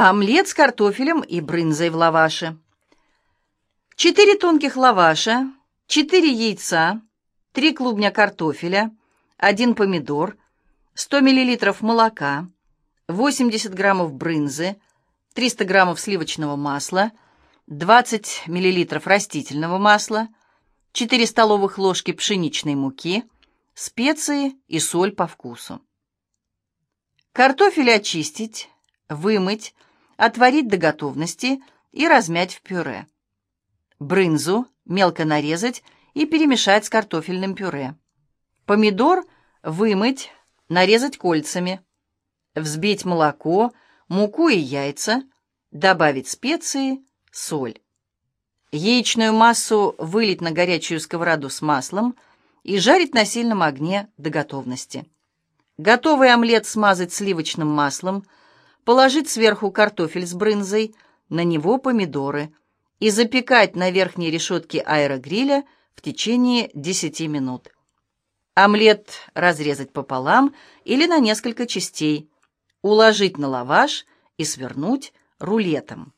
Омлет с картофелем и брынзой в лаваше. 4 тонких лаваша, 4 яйца, 3 клубня картофеля, 1 помидор, 100 мл молока, 80 граммов брынзы, 300 граммов сливочного масла, 20 мл растительного масла, 4 столовых ложки пшеничной муки, специи и соль по вкусу. Картофель очистить, вымыть, отварить до готовности и размять в пюре. Брынзу мелко нарезать и перемешать с картофельным пюре. Помидор вымыть, нарезать кольцами. Взбить молоко, муку и яйца, добавить специи, соль. Яичную массу вылить на горячую сковороду с маслом и жарить на сильном огне до готовности. Готовый омлет смазать сливочным маслом, положить сверху картофель с брынзой, на него помидоры и запекать на верхней решетке аэрогриля в течение 10 минут. Омлет разрезать пополам или на несколько частей, уложить на лаваш и свернуть рулетом.